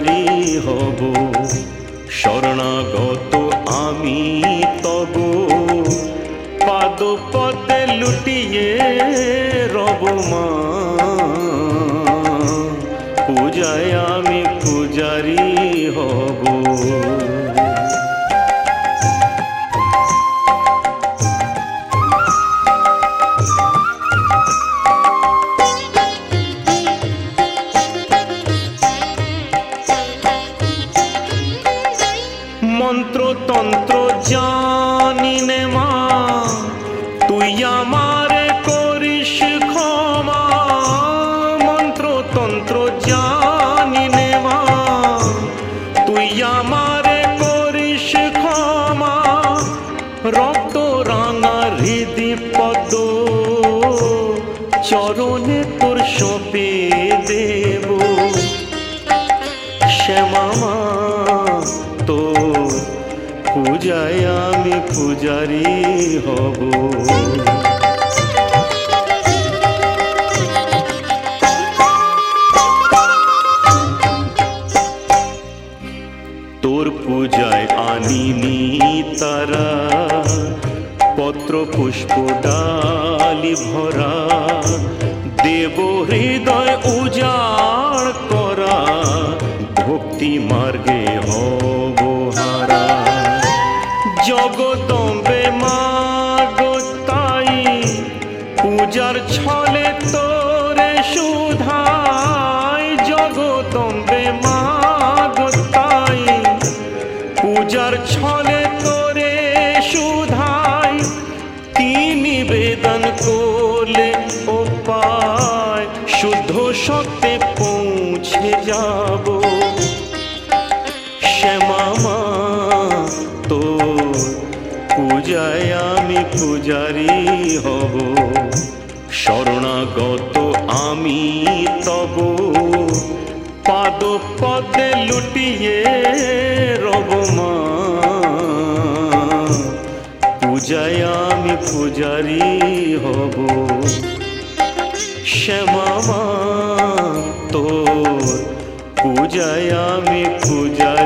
তোমারই হব। শরণাগত আমি তব। পাদ পদে লুটিয়ে রব মা। পূজায় আমি পূজারি হব। মন্ত্রতন্ত্র জানি নে মা। তুই আমারে করিস ক্ষমা। মন্ত্রতন্ত্র জানি নে মা। তুই আমারে করিস ক্ষমা। রক্ত রাঙা হৃদি পদ চরণে তোর সপে দেব। শ্যামা পূজায় আমি পূজারি হব। তোর পূজায় আনিনি তারা পত্র পুষ্প ডালি ভরা। দেব হৃদয় উজাড় জগদম্বে মাগো তাই, পূজার ছলে তোরে সুধাই জগদম্বে মাগো তাই, পূজার ছলে তোরে সুধাই কি নিবেদন করলে ও পায় শুদ্ধ সত্যে পৌঁছে যাব। শ্যামা মা পূজায় আমি পূজারি হব। শরণাগত আমি তব। পাদ পদে লুটিয়ে রব মা। পূজায় আমি পূজারি হব। শ্যামা তোর পূজায় আমি পূজারি